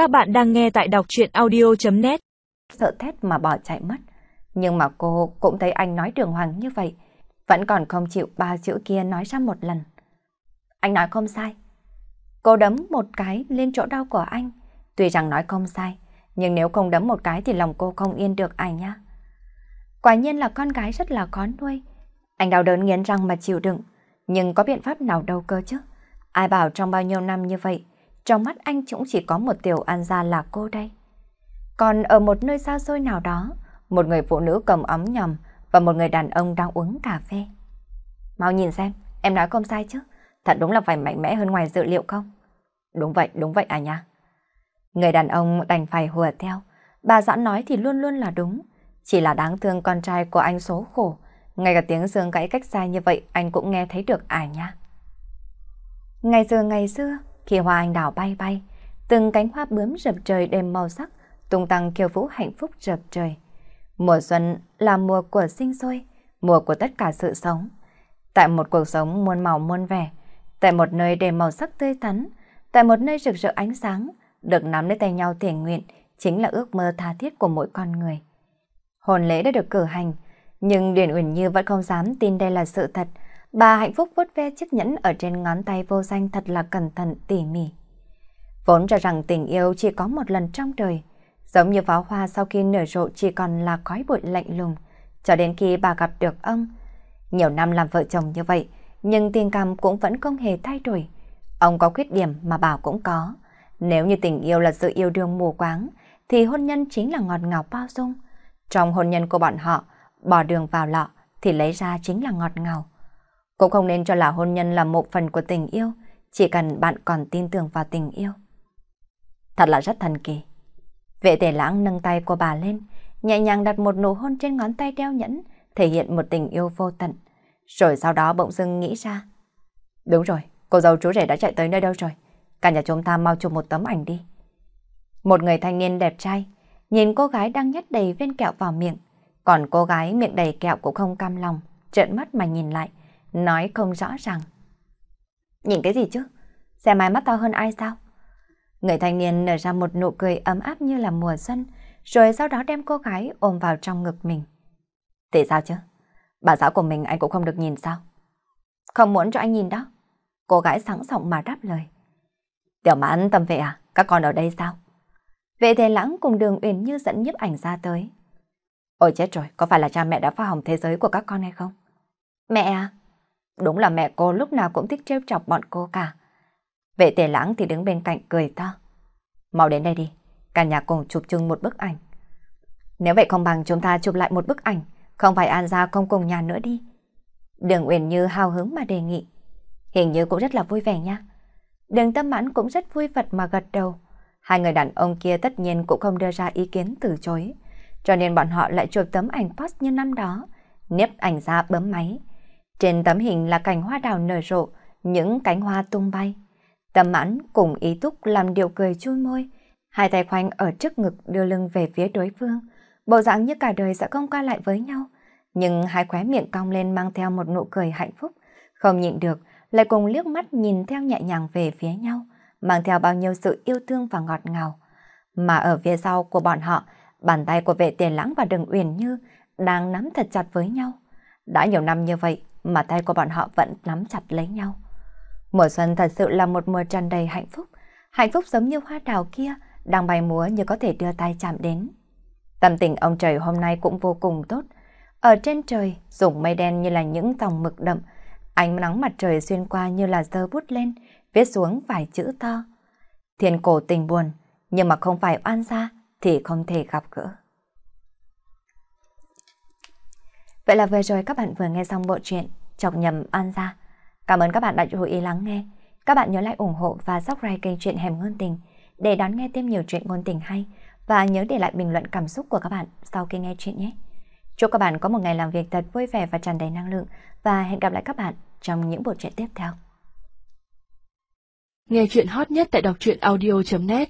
Các bạn đang nghe tại đọc chuyện audio.net Sợ thét mà bỏ chạy mất. Nhưng mà cô cũng thấy anh nói đường hoàng như vậy. Vẫn còn không chịu ba chữ kia nói ra một lần. Anh nói không sai. Cô đấm một cái lên chỗ đau của anh. Tuy rằng nói không sai, nhưng nếu không đấm một cái thì lòng cô không yên được ai nhá. Quả nhiên là con gái rất là khó nuôi. Anh đau đớn nghiến răng mà chịu đựng. Nhưng có biện pháp nào đâu cơ chứ? Ai bảo trong bao nhiêu năm như vậy, trong mắt anh cũng chỉ có một tiểu an gia là cô đây. Còn ở một nơi xa xôi nào đó, một người phụ nữ cầm ấm nhầm và một người đàn ông đang uống cà phê. Mau nhìn xem, em nói không sai chứ. Thật đúng là phải mạnh mẽ hơn ngoài dự liệu không? Đúng vậy, đúng vậy à nha. Người đàn ông đành phải hùa theo. Bà giãn nói thì luôn luôn là đúng. Chỉ là đáng thương con trai của anh số khổ. Ngay cả tiếng xương gãy cách xa như vậy anh cũng nghe thấy được à nha. Ngày xưa ngày xưa, khi hoa anh đào bay bay, từng cánh hoa bướm rập trời đêm màu sắc, tung tăng kiều vũ hạnh phúc rập trời. Mùa xuân là mùa của sinh sôi, mùa của tất cả sự sống. Tại một cuộc sống muôn màu muôn vẻ, tại một nơi đầy màu sắc tươi tắn, tại một nơi rực rỡ ánh sáng, được nắm lấy tay nhau thiện nguyện chính là ước mơ tha thiết của mỗi con người. Hồn lễ đã được cử hành, nhưng Điền Uyển Như vẫn không dám tin đây là sự thật. Bà hạnh phúc vuốt ve chiếc nhẫn ở trên ngón tay vô danh thật là cẩn thận tỉ mỉ. Vốn cho rằng tình yêu chỉ có một lần trong đời, giống như pháo hoa sau khi nở rộ chỉ còn là khói bụi lạnh lùng, cho đến khi bà gặp được ông. Nhiều năm làm vợ chồng như vậy, nhưng tình cảm cũng vẫn không hề thay đổi. Ông có khuyết điểm mà bà cũng có. Nếu như tình yêu là sự yêu đương mù quáng, thì hôn nhân chính là ngọt ngào bao dung. Trong hôn nhân của bọn họ, bỏ đường vào lọ thì lấy ra chính là ngọt ngào. Cũng không nên cho là hôn nhân là một phần của tình yêu, chỉ cần bạn còn tin tưởng vào tình yêu. Thật là rất thần kỳ. Vệ tể lãng nâng tay của bà lên, nhẹ nhàng đặt một nụ hôn trên ngón tay đeo nhẫn, thể hiện một tình yêu vô tận. Rồi sau đó bỗng dưng nghĩ ra. Đúng rồi, cô dâu chú rể đã chạy tới nơi đâu rồi? Cả nhà chúng ta mau chụp một tấm ảnh đi. Một người thanh niên đẹp trai, nhìn cô gái đang nhét đầy viên kẹo vào miệng, còn cô gái miệng đầy kẹo cũng không cam lòng, trợn mắt mà nhìn lại, nói không rõ ràng. Nhìn cái gì chứ? xe máy mắt to hơn ai sao? Người thanh niên nở ra một nụ cười ấm áp như là mùa xuân, rồi sau đó đem cô gái ôm vào trong ngực mình. Thì sao chứ? Bà xã của mình anh cũng không được nhìn sao? Không muốn cho anh nhìn đó. Cô gái sẵn sọng mà đáp lời. Tiểu mãn tâm vệ à? Các con ở đây sao? Vệ thế lãng cùng đường uyển như dẫn nhiếp ảnh ra tới. Ôi chết rồi, có phải là cha mẹ đã phá hỏng thế giới của các con hay không? Mẹ à? Đúng là mẹ cô lúc nào cũng thích trêu chọc bọn cô cả. Vệ tề lãng thì đứng bên cạnh cười to. Mau đến đây đi, cả nhà cùng chụp chung một bức ảnh. Nếu vậy không bằng chúng ta chụp lại một bức ảnh, không phải An ra không cùng nhà nữa đi. Đường Uyển Như hào hứng mà đề nghị. Hình như cũng rất là vui vẻ nha. Đường Tâm Mãn cũng rất vui vật mà gật đầu. Hai người đàn ông kia tất nhiên cũng không đưa ra ý kiến từ chối. Cho nên bọn họ lại chụp tấm ảnh post như năm đó. Nếp ảnh ra bấm máy. Trên tấm hình là cảnh hoa đào nở rộ, những cánh hoa tung bay. Tâm mãn cùng ý túc làm điều cười chui môi. Hai tay khoanh ở trước ngực đưa lưng về phía đối phương. Bộ dạng như cả đời sẽ không qua lại với nhau. Nhưng hai khóe miệng cong lên mang theo một nụ cười hạnh phúc. Không nhịn được, lại cùng liếc mắt nhìn theo nhẹ nhàng về phía nhau, mang theo bao nhiêu sự yêu thương và ngọt ngào. Mà ở phía sau của bọn họ, bàn tay của vệ tiền lãng và đường uyển như đang nắm thật chặt với nhau. Đã nhiều năm như vậy mà tay của bọn họ vẫn nắm chặt lấy nhau. Mùa xuân thật sự là một mùa tràn đầy hạnh phúc. Hạnh phúc giống như hoa đào kia, đang bay múa như có thể đưa tay chạm đến. Tâm tình ông trời hôm nay cũng vô cùng tốt. Ở trên trời, dùng mây đen như là những dòng mực đậm, ánh nắng mặt trời xuyên qua như là dơ bút lên, viết xuống vài chữ to. Thiên cổ tình buồn, nhưng mà không phải oan gia thì không thể gặp gỡ. Vậy là vừa rồi các bạn vừa nghe xong bộ truyện Chọc nhầm An gia. Cảm ơn các bạn đã chú ý lắng nghe. Các bạn nhớ like ủng hộ và subscribe kênh truyện Hẻm Ngôn Tình để đón nghe thêm nhiều truyện ngôn tình hay và nhớ để lại bình luận cảm xúc của các bạn sau khi nghe chuyện nhé. Chúc các bạn có một ngày làm việc thật vui vẻ và tràn đầy năng lượng và hẹn gặp lại các bạn trong những bộ truyện tiếp theo. Nghe truyện hot nhất tại đọc truyện audio.net